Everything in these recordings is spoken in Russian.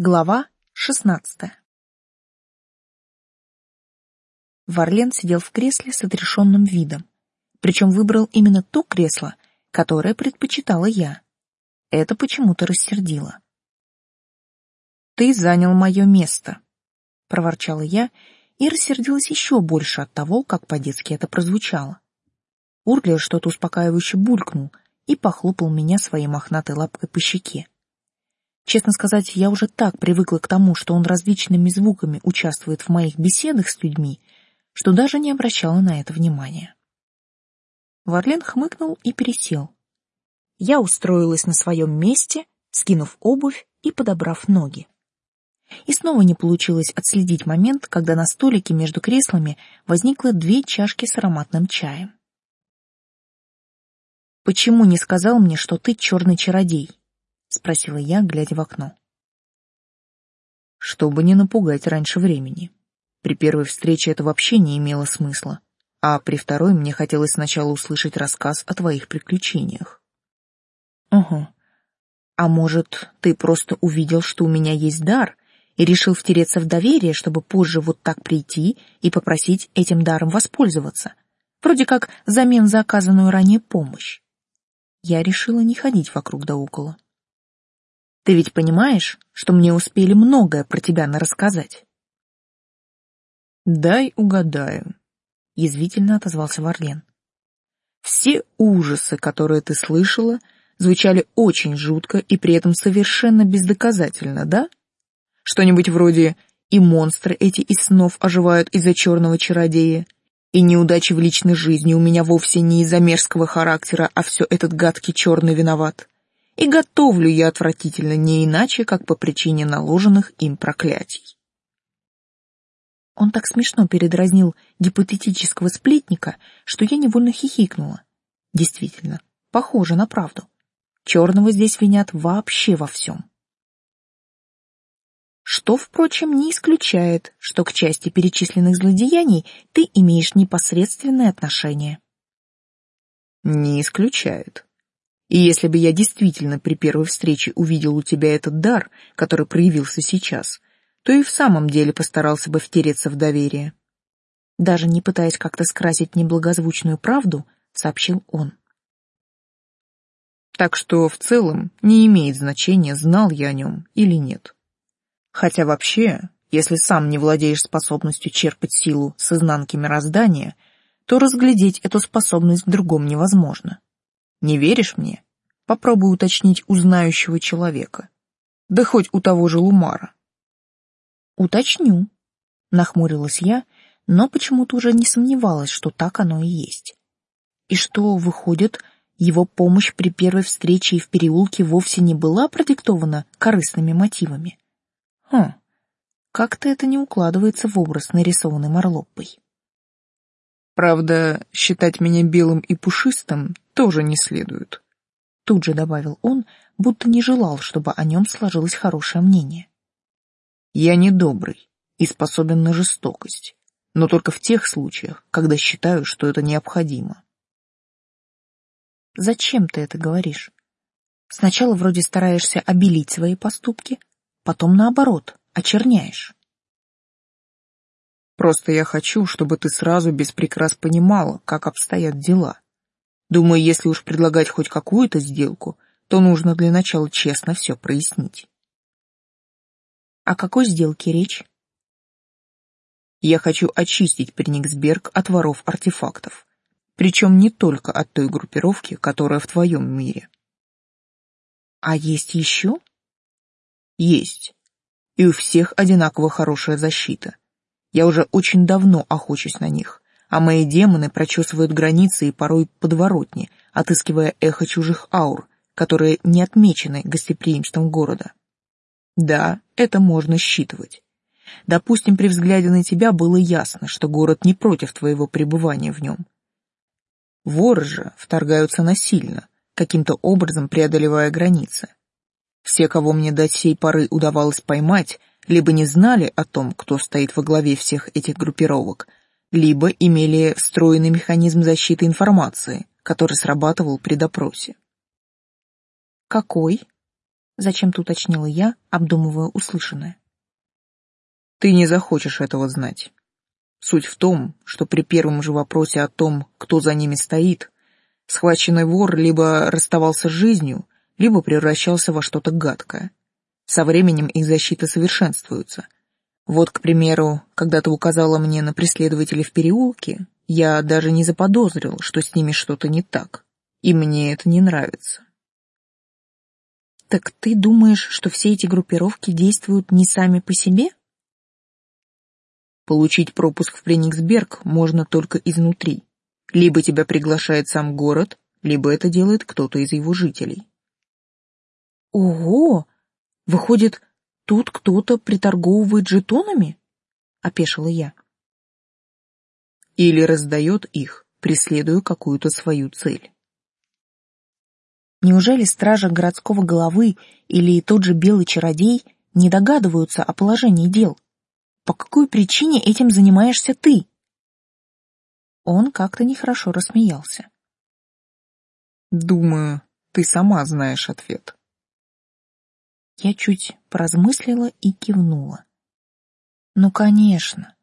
Глава шестнадцатая. Варлен сидел в кресле с отрешенным видом, причем выбрал именно то кресло, которое предпочитала я. Это почему-то рассердило. «Ты занял мое место», — проворчала я и рассердилась еще больше от того, как по-детски это прозвучало. Урглер что-то успокаивающе булькнул и похлопал меня своей мохнатой лапкой по щеке. Честно сказать, я уже так привыкла к тому, что он различными звуками участвует в моих беседах с людьми, что даже не обращала на это внимания. Варлен хмыкнул и пересел. Я устроилась на своем месте, скинув обувь и подобрав ноги. И снова не получилось отследить момент, когда на столике между креслами возникло две чашки с ароматным чаем. «Почему не сказал мне, что ты черный чародей?» — спросила я, глядя в окно. «Чтобы не напугать раньше времени. При первой встрече это вообще не имело смысла, а при второй мне хотелось сначала услышать рассказ о твоих приключениях». «Угу. А может, ты просто увидел, что у меня есть дар, и решил втереться в доверие, чтобы позже вот так прийти и попросить этим даром воспользоваться, вроде как взамен за оказанную ранее помощь?» Я решила не ходить вокруг да около. Ты ведь понимаешь, что мне успели многое про тебя нарассказать? Дай угадаю, язвительно отозвался Варлен. Все ужасы, которые ты слышала, звучали очень жутко и при этом совершенно бездоказательно, да? Что-нибудь вроде «и монстры эти из снов оживают из-за черного чародея», и неудачи в личной жизни у меня вовсе не из-за мерзкого характера, а все этот гадкий черный виноват и готовлю я отвратительно не иначе, как по причине наложенных им проклятий. Он так смешно передразнил гипотетического сплетника, что я невольно хихикнула. Действительно, похоже на правду. Черного здесь винят вообще во всем. Что, впрочем, не исключает, что к части перечисленных злодеяний ты имеешь непосредственное отношение. Не исключает, и если бы я действительно при первой встрече увидел у тебя этот дар, который проявился сейчас, то и в самом деле постарался бы втереться в доверие. Даже не пытаясь как-то скрасить неблагозвучную правду, сообщил он. Так что в целом не имеет значения, знал я о нем или нет. Хотя вообще, если сам не владеешь способностью черпать силу с изнанки мироздания, то разглядеть эту способность в другом невозможно. Не веришь мне? Попробуй уточнить у знающего человека. Да хоть у того же Лумара. Уточню, нахмурилась я, но почему-то уже не сомневалась, что так оно и есть. И что, выходит, его помощь при первой встрече и в переулке вовсе не была продиктована корыстными мотивами. Хм, как-то это не укладывается в образ, нарисованный Марлоппой. Правда, считать меня белым и пушистым тоже не следует. Тут же добавил он, будто не желал, чтобы о нем сложилось хорошее мнение. Я не добрый и способен на жестокость, но только в тех случаях, когда считаю, что это необходимо. Зачем ты это говоришь? Сначала вроде стараешься обелить свои поступки, потом наоборот, очерняешь. Просто я хочу, чтобы ты сразу без прикрас понимала, как обстоят дела. Думаю, если уж предлагать хоть какую-то сделку, то нужно для начала честно все прояснить. О какой сделке речь? Я хочу очистить Прениксберг от воров артефактов. Причем не только от той группировки, которая в твоем мире. А есть еще? Есть. И у всех одинаково хорошая защита. Я уже очень давно охочусь на них, а мои демоны прочесывают границы и порой подворотни, отыскивая эхо чужих аур, которые не отмечены гостеприимством города. Да, это можно считывать. Допустим, при взгляде на тебя было ясно, что город не против твоего пребывания в нем. Воры же вторгаются насильно, каким-то образом преодолевая границы. Все, кого мне до сей поры удавалось поймать, либо не знали о том, кто стоит во главе всех этих группировок, либо имели встроенный механизм защиты информации, который срабатывал при допросе. Какой? Зачем-то уточнила я, обдумывая услышанное. Ты не захочешь этого знать. Суть в том, что при первом же вопросе о том, кто за ними стоит, схваченный вор либо расставался с жизнью, либо превращался во что-то гадкое. Со временем их защита совершенствуется. Вот, к примеру, когда ты указала мне на преследователей в переулке, я даже не заподозрил, что с ними что-то не так, и мне это не нравится. Так ты думаешь, что все эти группировки действуют не сами по себе? Получить пропуск в Прениксберг можно только изнутри. Либо тебя приглашает сам город, либо это делает кто-то из его жителей. Ого! Выходит, тут кто-то приторговывает жетонами? Опешила я. Или раздает их, преследуя какую-то свою цель. Неужели стража городского головы или тот же белый чародей не догадываются о положении дел? По какой причине этим занимаешься ты? Он как-то нехорошо рассмеялся. Думаю, ты сама знаешь ответ. Я чуть поразмыслила и кивнула. Ну, конечно.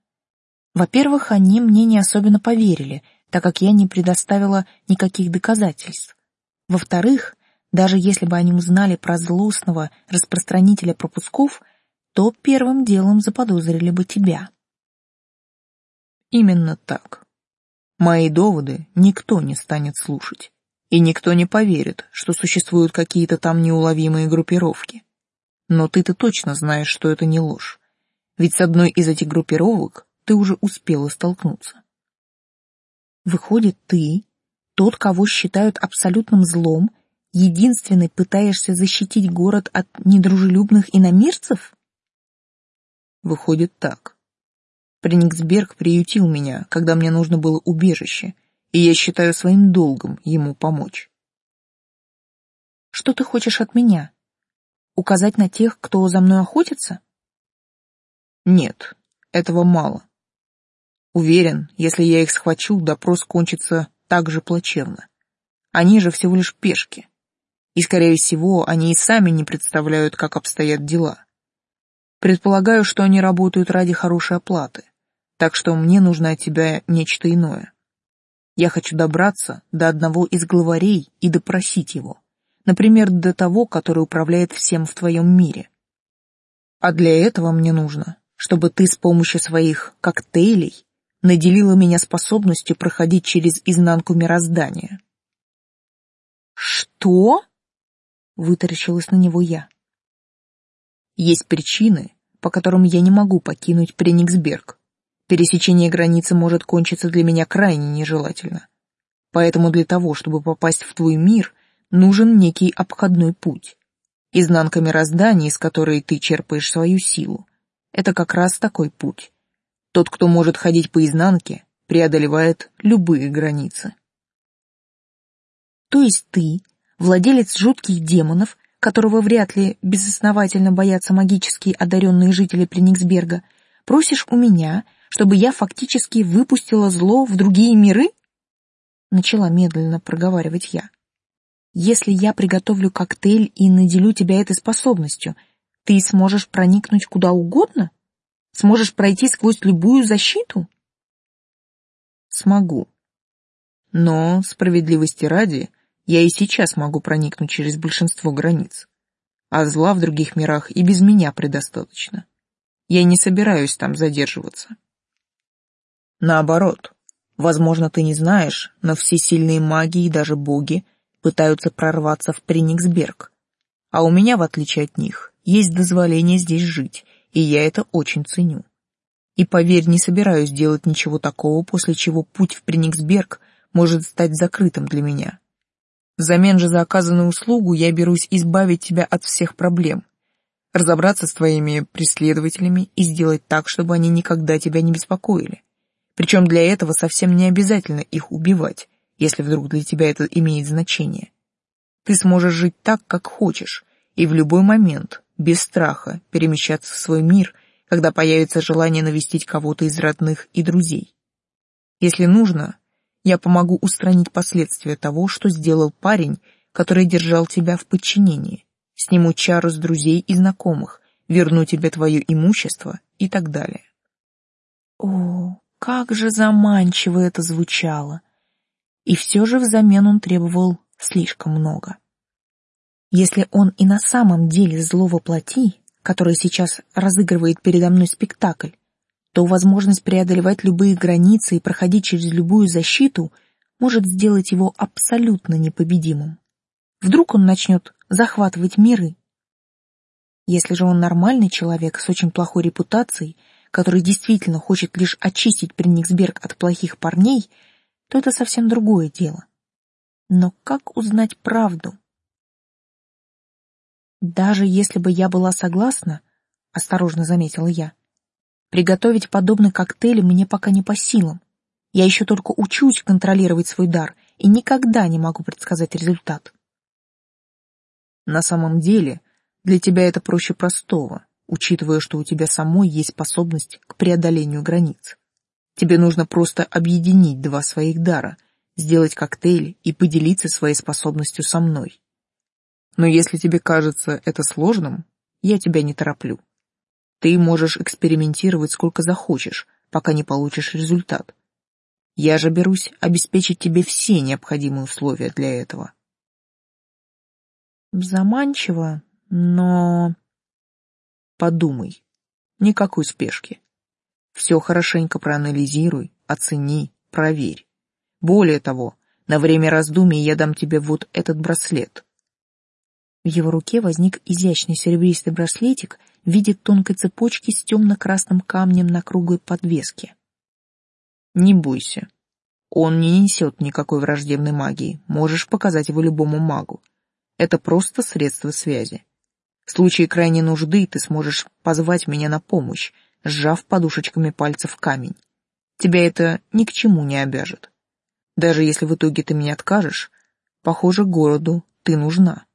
Во-первых, они мне не особенно поверили, так как я не предоставила никаких доказательств. Во-вторых, даже если бы они узнали про злостного распространителя пропусков — то первым делом заподозрили бы тебя. Именно так. Мои доводы никто не станет слушать, и никто не поверит, что существуют какие-то там неуловимые группировки. Но ты-то точно знаешь, что это не ложь, ведь с одной из этих группировок ты уже успела столкнуться. Выходит, ты, тот, кого считают абсолютным злом, единственный пытаешься защитить город от недружелюбных иномирцев? Выходит так. Прениксберг приютил меня, когда мне нужно было убежище, и я считаю своим долгом ему помочь. Что ты хочешь от меня? Указать на тех, кто за мной охотится? Нет, этого мало. Уверен, если я их схвачу, допрос кончится так же плачевно. Они же всего лишь пешки. И, скорее всего, они и сами не представляют, как обстоят дела. Предполагаю, что они работают ради хорошей оплаты, так что мне нужно от тебя нечто иное. Я хочу добраться до одного из главарей и допросить его, например, до того, который управляет всем в твоем мире. А для этого мне нужно, чтобы ты с помощью своих коктейлей наделила меня способностью проходить через изнанку мироздания. Что? Вытаращилась на него я. Есть причины, по которым я не могу покинуть Прениксберг. Пересечение границы может кончиться для меня крайне нежелательно. Поэтому для того, чтобы попасть в твой мир, нужен некий обходной путь. Изнанка мироздания, из которой ты черпаешь свою силу, это как раз такой путь. Тот, кто может ходить по изнанке, преодолевает любые границы. То есть ты, владелец жутких демонов, которого вряд ли безосновательно боятся магически одаренные жители Прениксберга, просишь у меня, чтобы я фактически выпустила зло в другие миры? Начала медленно проговаривать я. Если я приготовлю коктейль и наделю тебя этой способностью, ты сможешь проникнуть куда угодно? Сможешь пройти сквозь любую защиту? Смогу. Но, справедливости ради, я и сейчас могу проникнуть через большинство границ. А зла в других мирах и без меня предостаточно. Я не собираюсь там задерживаться. Наоборот, возможно, ты не знаешь, но все сильные маги и даже боги пытаются прорваться в Прениксберг. А у меня, в отличие от них, есть дозволение здесь жить, и я это очень ценю. И поверь, не собираюсь делать ничего такого, после чего путь в Прениксберг может стать закрытым для меня. Взамен же за оказанную услугу я берусь избавить тебя от всех проблем, разобраться с твоими преследователями и сделать так, чтобы они никогда тебя не беспокоили. Причем для этого совсем не обязательно их убивать, если вдруг для тебя это имеет значение. Ты сможешь жить так, как хочешь, и в любой момент, без страха, перемещаться в свой мир, когда появится желание навестить кого-то из родных и друзей. Если нужно, я помогу устранить последствия того, что сделал парень, который держал тебя в подчинении. Сниму чару с друзей и знакомых, верну тебе твое имущество и так далее. О, как же заманчиво это звучало! И все же взамен он требовал слишком много. Если он и на самом деле зло воплоти, которое сейчас разыгрывает передо мной спектакль, то возможность преодолевать любые границы и проходить через любую защиту может сделать его абсолютно непобедимым. Вдруг он начнет захватывать миры. Если же он нормальный человек с очень плохой репутацией, который действительно хочет лишь очистить Прениксберг от плохих парней, то это совсем другое дело. Но как узнать правду? Даже если бы я была согласна, осторожно заметила я, приготовить подобный коктейль мне пока не по силам. Я еще только учусь контролировать свой дар и никогда не могу предсказать результат. На самом деле, для тебя это проще простого, учитывая, что у тебя самой есть способность к преодолению границ. Тебе нужно просто объединить два своих дара, сделать коктейль и поделиться своей способностью со мной. Но если тебе кажется это сложным, я тебя не тороплю. Ты можешь экспериментировать сколько захочешь, пока не получишь результат. Я же берусь обеспечить тебе все необходимые условия для этого. Заманчиво, но... Подумай. Никакой спешки. Все хорошенько проанализируй, оцени, проверь. Более того, на время раздумий я дам тебе вот этот браслет. В его руке возник изящный серебристый браслетик в виде тонкой цепочки с темно-красным камнем на круглой подвеске. Не бойся. Он не несет никакой враждебной магии, можешь показать его любому магу. Это просто средство связи. В случае крайней нужды ты сможешь позвать меня на помощь, сжав подушечками пальцев камень. Тебя это ни к чему не обяжет. Даже если в итоге ты меня откажешь, похоже, городу ты нужна.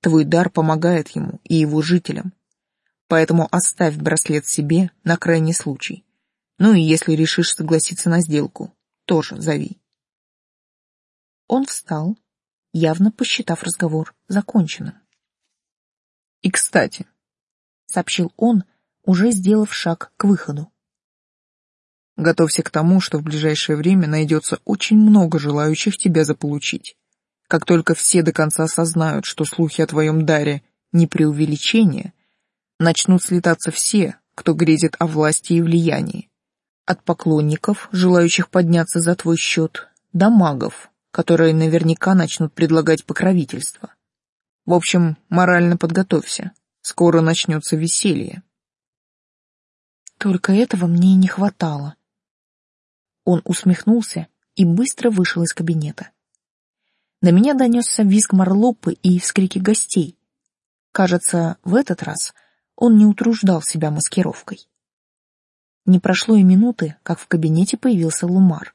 Твой дар помогает ему и его жителям. Поэтому оставь браслет себе на крайний случай. Ну и если решишь согласиться на сделку, тоже зови. Он встал, явно посчитав разговор законченным. «И кстати», — сообщил он, уже сделав шаг к выходу. «Готовься к тому, что в ближайшее время найдется очень много желающих тебя заполучить. Как только все до конца осознают, что слухи о твоем даре не преувеличение, начнут слетаться все, кто грезит о власти и влиянии. От поклонников, желающих подняться за твой счет, до магов, которые наверняка начнут предлагать покровительство. В общем, морально подготовься. Скоро начнется веселье. Только этого мне и не хватало. Он усмехнулся и быстро вышел из кабинета. На меня донесся визг Марлопы и вскрики гостей. Кажется, в этот раз он не утруждал себя маскировкой. Не прошло и минуты, как в кабинете появился Лумар.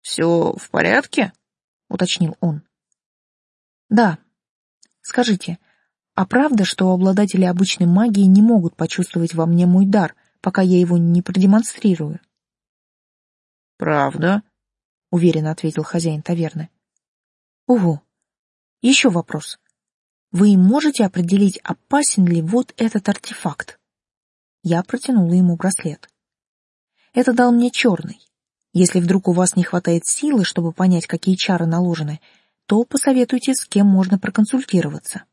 «Все в порядке?» — уточнил он. «Да. Скажите, а правда, что обладатели обычной магии не могут почувствовать во мне мой дар, пока я его не продемонстрирую?» «Правда?» — уверенно ответил хозяин таверны. «Ого. Еще вопрос. Вы можете определить, опасен ли вот этот артефакт?» Я протянула ему браслет. Это дал мне черный. Если вдруг у вас не хватает силы, чтобы понять, какие чары наложены, то посоветуйте, с кем можно проконсультироваться.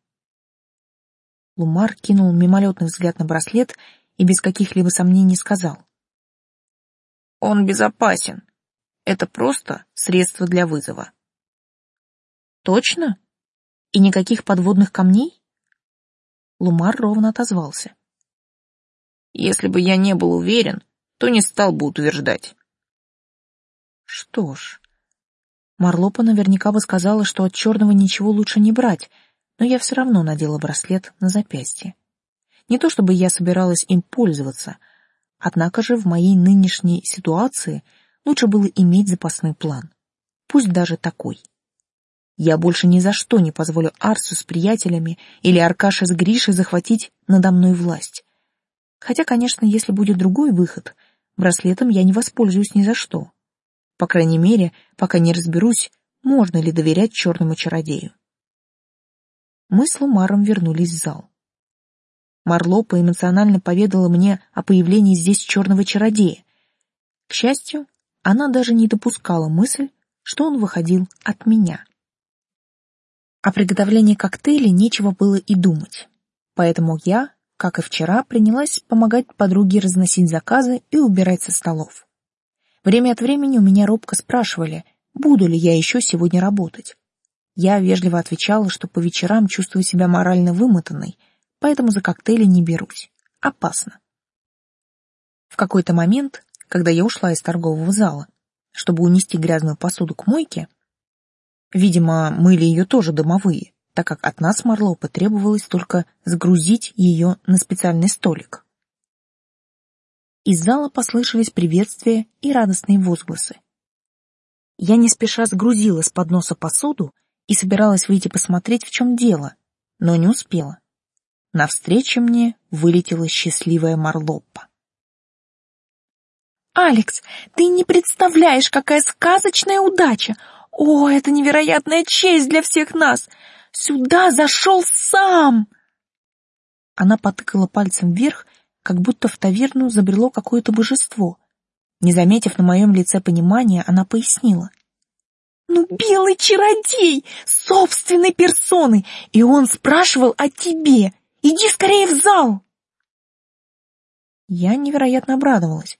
Лумар кинул мимолетный взгляд на браслет и без каких-либо сомнений сказал. «Он безопасен. Это просто средство для вызова». «Точно? И никаких подводных камней?» Лумар ровно отозвался. «Если бы я не был уверен, то не стал бы утверждать. Что ж, Марлопа наверняка бы сказала, что от черного ничего лучше не брать, но я все равно надела браслет на запястье. Не то чтобы я собиралась им пользоваться, однако же в моей нынешней ситуации лучше было иметь запасной план, пусть даже такой. Я больше ни за что не позволю Арсу с приятелями или Аркаше с Гришей захватить надо мной власть. Хотя, конечно, если будет другой выход, браслетом я не воспользуюсь ни за что. По крайней мере, пока не разберусь, можно ли доверять черному чародею. Мы с Лумаром вернулись в зал. Марлопа эмоционально поведала мне о появлении здесь черного чародея. К счастью, она даже не допускала мысль, что он выходил от меня. О приготовлении коктейлей нечего было и думать, поэтому я, как и вчера, принялась помогать подруге разносить заказы и убирать со столов. Время от времени у меня робко спрашивали, буду ли я еще сегодня работать. Я вежливо отвечала, что по вечерам чувствую себя морально вымотанной, поэтому за коктейли не берусь. Опасно. В какой-то момент, когда я ушла из торгового зала, чтобы унести грязную посуду к мойке, видимо, мыли ее тоже домовые, так как от нас Марло потребовалось только сгрузить ее на специальный столик. Из зала послышались приветствия и радостные возгласы. Я не спеша сгрузила с подноса посуду и собиралась выйти посмотреть, в чем дело, но не успела. Навстречу мне вылетела счастливая Марлоппа. «Алекс, ты не представляешь, какая сказочная удача! О, это невероятная честь для всех нас! Сюда зашел сам!» Она потыкала пальцем вверх, как будто в таверну забрело какое-то божество. Не заметив на моем лице понимания, она пояснила. «Ну, белый чародей! Собственной персоной! И он спрашивал о тебе! Иди скорее в зал!» Я невероятно обрадовалась.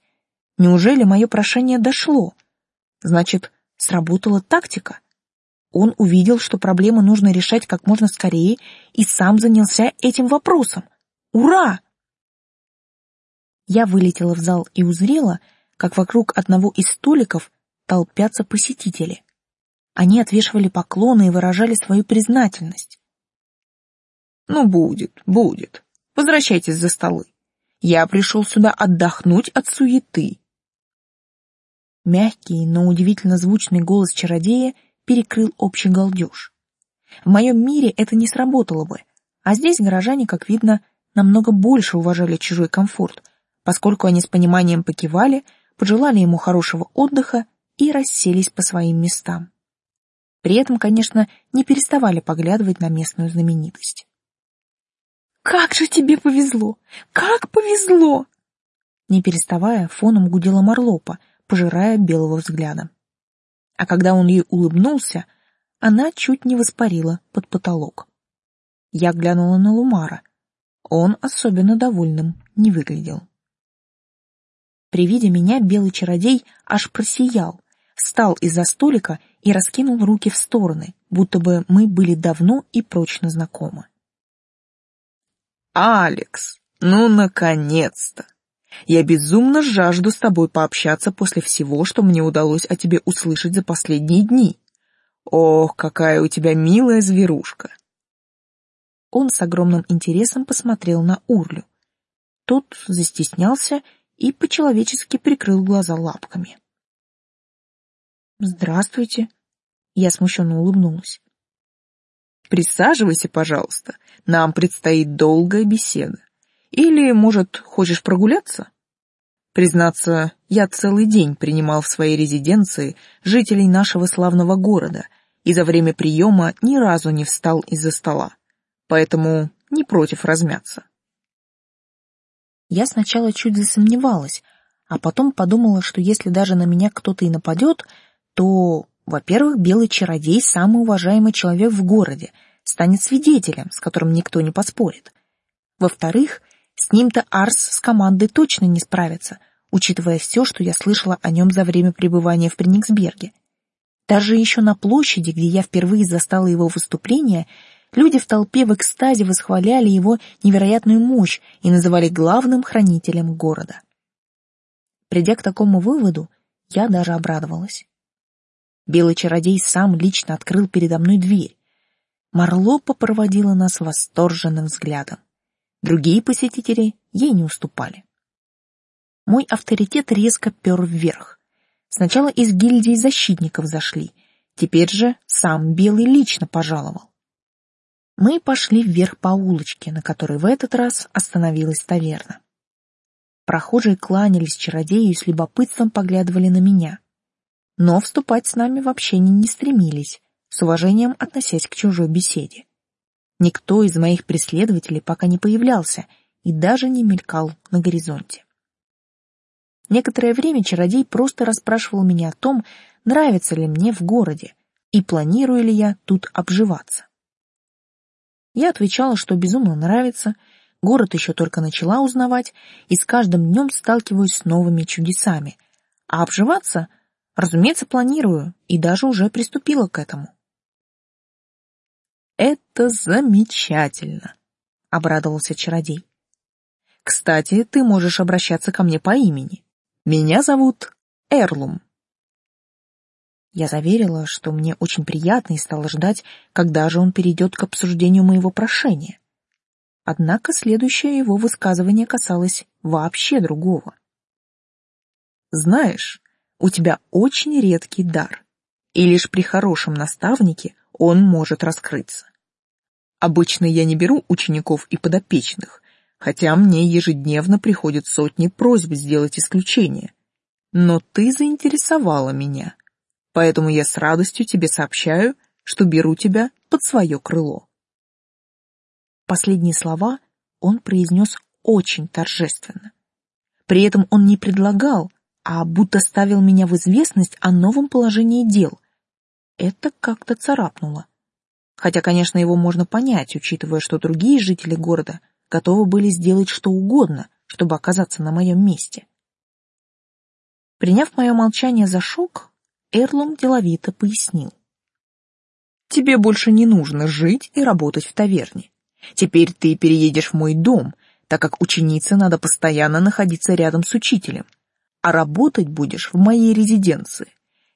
Неужели мое прошение дошло? Значит, сработала тактика. Он увидел, что проблемы нужно решать как можно скорее, и сам занялся этим вопросом. Ура! Я вылетела в зал и узрела, как вокруг одного из столиков толпятся посетители. Они отвешивали поклоны и выражали свою признательность. «Ну, будет, будет. Возвращайтесь за столы. Я пришел сюда отдохнуть от суеты. Мягкий, но удивительно звучный голос чародея перекрыл общий галдеж. В моем мире это не сработало бы, а здесь горожане, как видно, намного больше уважали чужой комфорт, поскольку они с пониманием покивали, пожелали ему хорошего отдыха и расселись по своим местам. При этом, конечно, не переставали поглядывать на местную знаменитость. «Как же тебе повезло! Как повезло!» Не переставая, фоном гудела Марлопа — пожирая белого взгляда. А когда он ей улыбнулся, она чуть не воспарила под потолок. Я глянула на Лумара. Он особенно довольным не выглядел. При виде меня белый чародей аж просиял, встал из-за столика и раскинул руки в стороны, будто бы мы были давно и прочно знакомы. «Алекс, ну, наконец-то! Я безумно жажду с тобой пообщаться после всего, что мне удалось о тебе услышать за последние дни. Ох, какая у тебя милая зверушка!» Он с огромным интересом посмотрел на Урлю. Тот застеснялся и по-человечески прикрыл глаза лапками. «Здравствуйте», — я смущенно улыбнулась. «Присаживайся, пожалуйста, нам предстоит долгая беседа. Или, может, хочешь прогуляться? Признаться, я целый день принимал в своей резиденции жителей нашего славного города и за время приема ни разу не встал из-за стола, поэтому не против размяться. Я сначала чуть засомневалась, а потом подумала, что если даже на меня кто-то и нападет, то, во-первых, белый чародей — самый уважаемый человек в городе, станет свидетелем, с которым никто не поспорит. Во-вторых, с ним-то Арс с командой точно не справится, учитывая все, что я слышала о нем за время пребывания в Прениксберге. Даже еще на площади, где я впервые застала его выступление, люди в толпе в экстазе восхваляли его невероятную мощь и называли главным хранителем города. Придя к такому выводу, я даже обрадовалась. Белый чародей сам лично открыл передо мной дверь. Марлопа проводила нас восторженным взглядом. Другие посетители ей не уступали. Мой авторитет резко пер вверх. Сначала из гильдии защитников зашли, теперь же сам Белый лично пожаловал. Мы пошли вверх по улочке, на которой в этот раз остановилась таверна. Прохожие кланялись чародею и с любопытством поглядывали на меня. Но вступать с нами в общение не стремились, с уважением относясь к чужой беседе. Никто из моих преследователей пока не появлялся и даже не мелькал на горизонте. Некоторое время чародей просто расспрашивал меня о том, нравится ли мне в городе и планирую ли я тут обживаться. Я отвечала, что безумно нравится, город еще только начала узнавать и с каждым днем сталкиваюсь с новыми чудесами, а обживаться, разумеется, планирую и даже уже приступила к этому. «Это замечательно», — обрадовался чародей. «Кстати, ты можешь обращаться ко мне по имени. Меня зовут Эрлум». Я заверила, что мне очень приятно и стала ждать, когда же он перейдет к обсуждению моего прошения. Однако следующее его высказывание касалось вообще другого. «Знаешь, у тебя очень редкий дар, и лишь при хорошем наставнике он может раскрыться. Обычно я не беру учеников и подопечных, хотя мне ежедневно приходят сотни просьб сделать исключение. Но ты заинтересовала меня, поэтому я с радостью тебе сообщаю, что беру тебя под свое крыло. Последние слова он произнес очень торжественно. При этом он не предлагал, а будто ставил меня в известность о новом положении дел. Это как-то царапнуло. Хотя, конечно, его можно понять, учитывая, что другие жители города готовы были сделать что угодно, чтобы оказаться на моем месте. Приняв мое молчание за шок, Эрлум деловито пояснил. «Тебе больше не нужно жить и работать в таверне. Теперь ты переедешь в мой дом, так как ученице надо постоянно находиться рядом с учителем, а работать будешь в моей резиденции.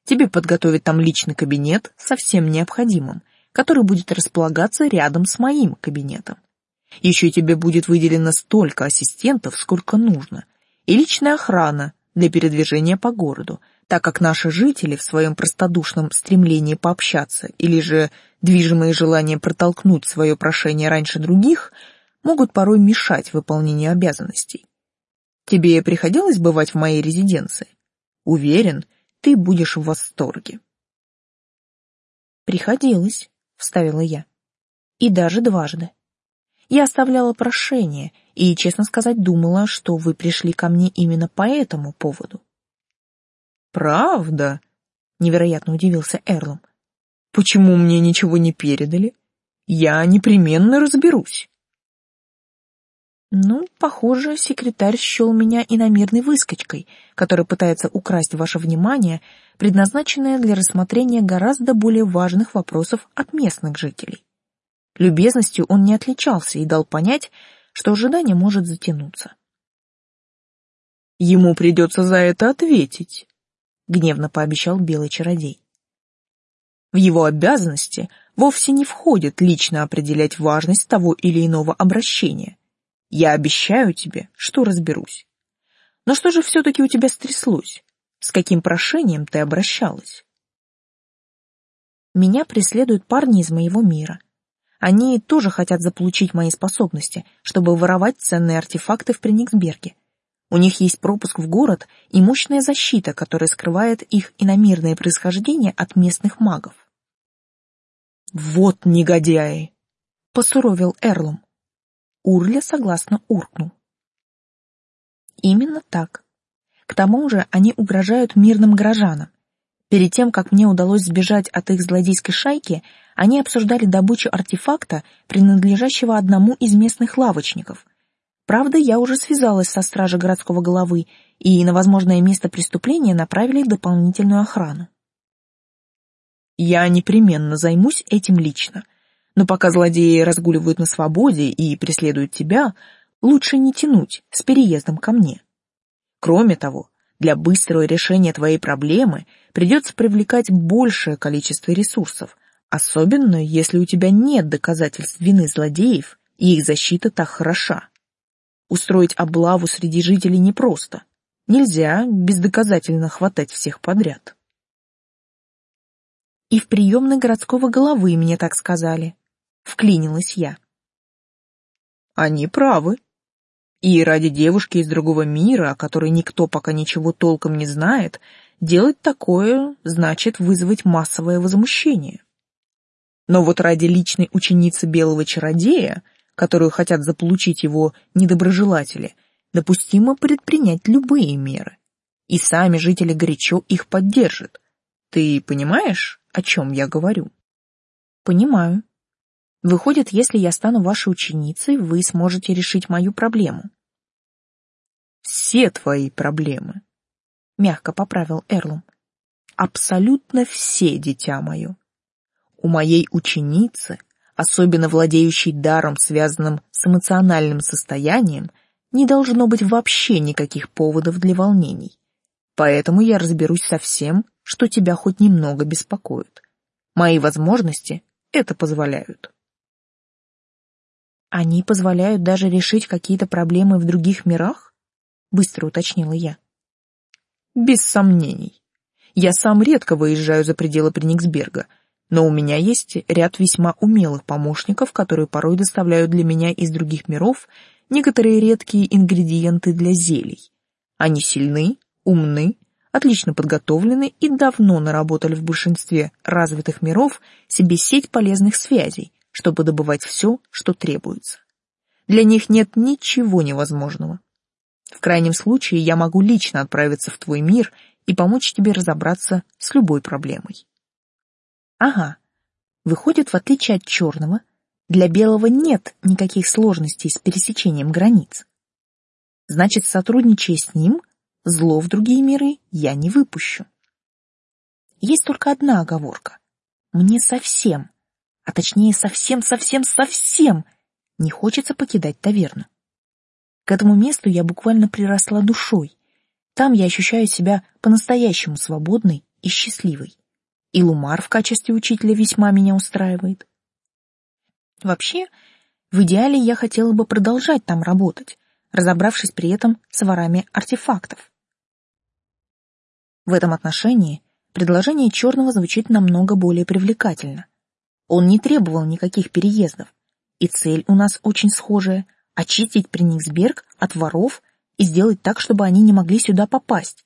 Тебе подготовят там личный кабинет со всем необходимым, который будет располагаться рядом с моим кабинетом. Еще тебе будет выделено столько ассистентов, сколько нужно, и личная охрана для передвижения по городу, так как наши жители в своем простодушном стремлении пообщаться или же движимые желанием протолкнуть свое прошение раньше других, могут порой мешать выполнению обязанностей. Тебе приходилось бывать в моей резиденции? Уверен, ты будешь в восторге. Приходилось, вставила я. И даже дважды. Я оставляла прошение и, честно сказать, думала, что вы пришли ко мне именно по этому поводу. «Правда?» — невероятно удивился Эрлом. «Почему мне ничего не передали? Я непременно разберусь». Ну, похоже, секретарь счел меня иномерной выскочкой, которая пытается украсть ваше внимание, предназначенное для рассмотрения гораздо более важных вопросов от местных жителей. Любезностью он не отличался и дал понять, что ожидание может затянуться. Ему придется за это ответить гневно пообещал белый чародей. В его обязанности вовсе не входит лично определять важность того или иного обращения. Я обещаю тебе, что разберусь. Но что же все-таки у тебя стряслось? С каким прошением ты обращалась? Меня преследуют парни из моего мира. Они тоже хотят заполучить мои способности, чтобы воровать ценные артефакты в Прениксберге. У них есть пропуск в город и мощная защита, которая скрывает их иномирное происхождение от местных магов. «Вот негодяи!» — посуровил Эрлум. Урля согласно уркнул. Именно так. К тому же они угрожают мирным горожанам. Перед тем, как мне удалось сбежать от их злодейской шайки, они обсуждали добычу артефакта, принадлежащего одному из местных лавочников — Правда, я уже связалась со стражей городского головы, и на возможное место преступления направили дополнительную охрану. Я непременно займусь этим лично, но пока злодеи разгуливают на свободе и преследуют тебя, лучше не тянуть с переездом ко мне. Кроме того, для быстрого решения твоей проблемы придется привлекать большее количество ресурсов, особенно если у тебя нет доказательств вины злодеев и их защита так хороша. Устроить облаву среди жителей непросто. Нельзя бездоказательно хватать всех подряд. И в приемной городского головы мне так сказали. Вклинилась я. Они правы. И ради девушки из другого мира, о которой никто пока ничего толком не знает, делать такое значит вызвать массовое возмущение. Но вот ради личной ученицы белого чародея, которую хотят заполучить его недоброжелатели, допустимо предпринять любые меры. И сами жители горячо их поддержат. Ты понимаешь, о чем я говорю? Понимаю. Выходит, если я стану вашей ученицей, вы сможете решить мою проблему. Все твои проблемы, мягко поправил Эрлум. Абсолютно все, дитя мое. У моей ученицы, особенно владеющей даром, связанным с эмоциональным состоянием, не должно быть вообще никаких поводов для волнений. Поэтому я разберусь со всем, что тебя хоть немного беспокоит. Мои возможности это позволяют. Они позволяют даже решить какие-то проблемы в других мирах? Быстро уточнила я. Без сомнений. Я сам редко выезжаю за пределы Прениксберга, но у меня есть ряд весьма умелых помощников, которые порой доставляют для меня из других миров некоторые редкие ингредиенты для зелий. Они сильны, умны, отлично подготовлены и давно наработали в большинстве развитых миров себе сеть полезных связей, чтобы добывать все, что требуется. Для них нет ничего невозможного. В крайнем случае я могу лично отправиться в твой мир и помочь тебе разобраться с любой проблемой. Ага. Выходит, в отличие от черного, для белого нет никаких сложностей с пересечением границ. Значит, сотрудничая с ним, зло в другие миры я не выпущу. Есть только одна оговорка. Мне совсем, а точнее совсем-совсем-совсем не хочется покидать таверну. К этому месту я буквально приросла душой. Там я ощущаю себя по-настоящему свободной и счастливой. И Лумар в качестве учителя весьма меня устраивает. Вообще, в идеале я хотела бы продолжать там работать, разобравшись при этом с ворами артефактов. В этом отношении предложение Черного звучит намного более привлекательно — он не требовал никаких переездов, и цель у нас очень схожая — очистить Прениксберг от воров и сделать так, чтобы они не могли сюда попасть.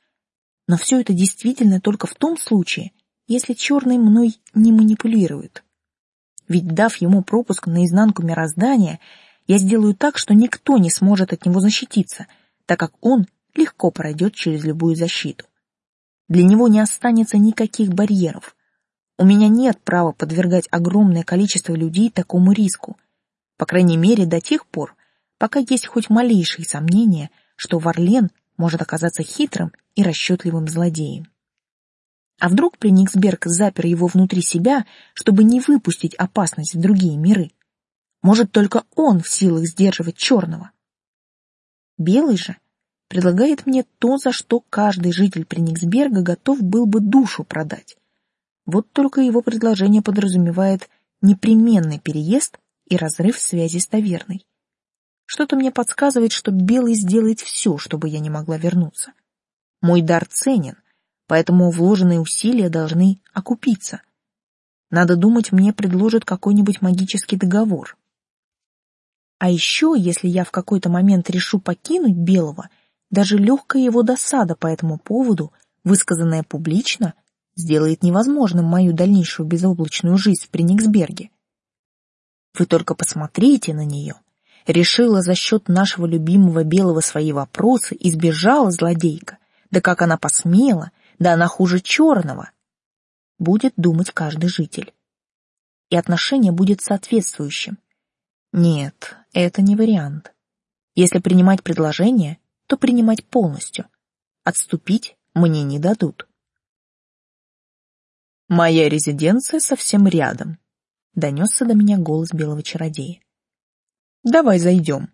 Но все это действительно только в том случае, если черный мной не манипулирует. Ведь дав ему пропуск на изнанку мироздания, я сделаю так, что никто не сможет от него защититься, так как он легко пройдет через любую защиту. Для него не останется никаких барьеров — у меня нет права подвергать огромное количество людей такому риску. По крайней мере, до тех пор, пока есть хоть малейшие сомнения, что Варлен может оказаться хитрым и расчетливым злодеем. А вдруг Прениксберг запер его внутри себя, чтобы не выпустить опасность в другие миры? Может, только он в силах сдерживать черного? Белый же предлагает мне то, за что каждый житель Прениксберга готов был бы душу продать. Вот только его предложение подразумевает непременный переезд и разрыв связи с таверной. Что-то мне подсказывает, что Белый сделает все, чтобы я не могла вернуться. Мой дар ценен, поэтому вложенные усилия должны окупиться. Надо думать, мне предложат какой-нибудь магический договор. А еще, если я в какой-то момент решу покинуть Белого, даже легкая его досада по этому поводу, высказанная публично, сделает невозможным мою дальнейшую безоблачную жизнь в Прениксберге. Вы только посмотрите на нее. Решила за счет нашего любимого белого свои вопросы и сбежала злодейка. Да как она посмела, да она хуже черного. Будет думать каждый житель. И отношение будет соответствующим. Нет, это не вариант. Если принимать предложение, то принимать полностью. Отступить мне не дадут. Моя резиденция совсем рядом. Донесся до меня голос белого чародея. Давай зайдем.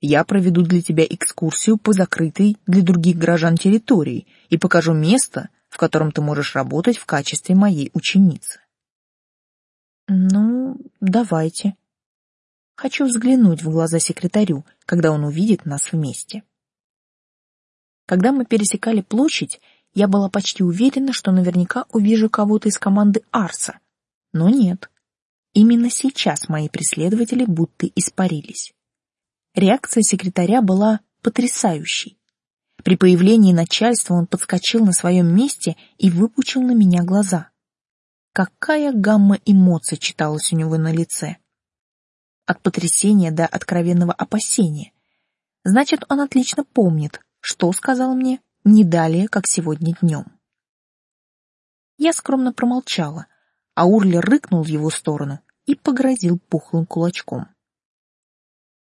Я проведу для тебя экскурсию по закрытой для других горожан территории и покажу место, в котором ты можешь работать в качестве моей ученицы. Ну, давайте. Хочу взглянуть в глаза секретарю, когда он увидит нас вместе. Когда мы пересекали площадь, я была почти уверена, что наверняка увижу кого-то из команды Арса. Но нет. Именно сейчас мои преследователи будто испарились. Реакция секретаря была потрясающей. При появлении начальства он подскочил на своем месте и выпучил на меня глаза. какая гамма эмоций читалась у него на лице. От потрясения до откровенного опасения. Значит, он отлично помнит, что сказал мне не далее, как сегодня днем. Я скромно промолчала, а Урлер рыкнул в его сторону и погрозил пухлым кулачком.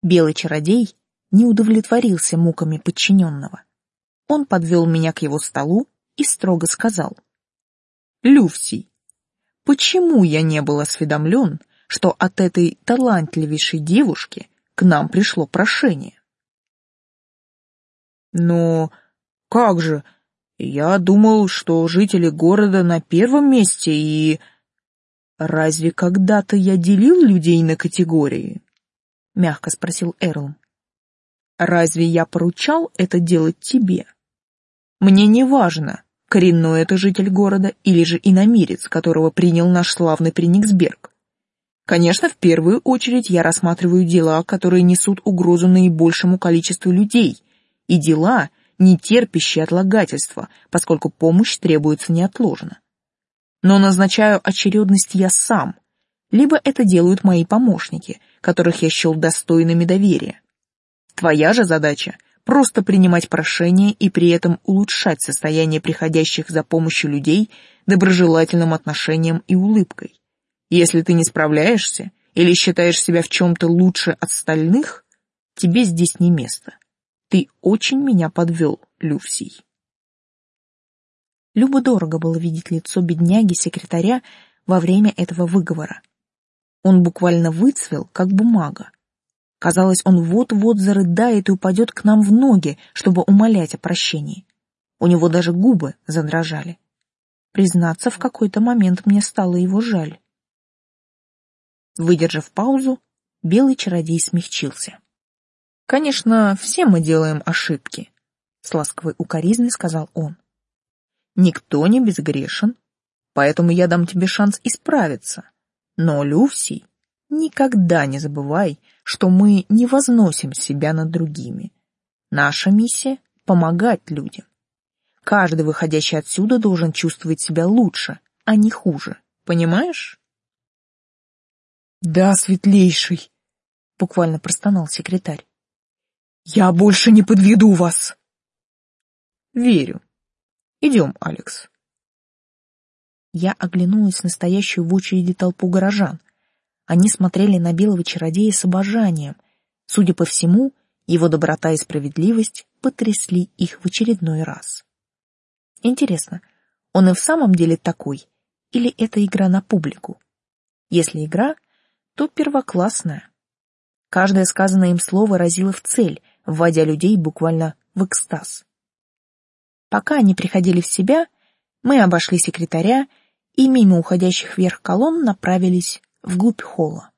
Белый чародей не удовлетворился муками подчиненного. Он подвел меня к его столу и строго сказал. «Люфсий, почему я не был осведомлен, что от этой талантливейшей девушки к нам пришло прошение?» «Но как же? Я думал, что жители города на первом месте и...» «Разве когда-то я делил людей на категории?» — мягко спросил Эрл. «Разве я поручал это делать тебе? Мне не важно, коренной это житель города или же иномирец, которого принял наш славный Прениксберг. Конечно, в первую очередь я рассматриваю дела, которые несут угрозу наибольшему количеству людей, и дела, не терпящие отлагательства, поскольку помощь требуется неотложно но назначаю очередность я сам, либо это делают мои помощники, которых я счел достойными доверия. Твоя же задача — просто принимать прошения и при этом улучшать состояние приходящих за помощью людей доброжелательным отношением и улыбкой. Если ты не справляешься или считаешь себя в чем-то лучше остальных, тебе здесь не место. Ты очень меня подвел, Люфсий. Любо дорого было видеть лицо бедняги-секретаря во время этого выговора. Он буквально выцвел, как бумага. Казалось, он вот-вот зарыдает и упадет к нам в ноги, чтобы умолять о прощении. У него даже губы задрожали. Признаться, в какой-то момент мне стало его жаль. Выдержав паузу, белый чародей смягчился. «Конечно, все мы делаем ошибки», — с ласковой укоризной сказал он. Никто не безгрешен, поэтому я дам тебе шанс исправиться. Но, Люфсий, никогда не забывай, что мы не возносим себя над другими. Наша миссия — помогать людям. Каждый, выходящий отсюда, должен чувствовать себя лучше, а не хуже. Понимаешь? Да, светлейший, буквально простонал секретарь. Я больше не подведу вас. Верю, Идем, Алекс. Я оглянулась на стоящую в очереди толпу горожан. Они смотрели на белого чародея с обожанием. Судя по всему, его доброта и справедливость потрясли их в очередной раз. Интересно, он и в самом деле такой, или это игра на публику? Если игра, то первоклассная. Каждое сказанное им слово разило в цель, вводя людей буквально в экстаз. Пока они приходили в себя, мы обошли секретаря и мимо уходящих вверх колонн направились вглубь холла.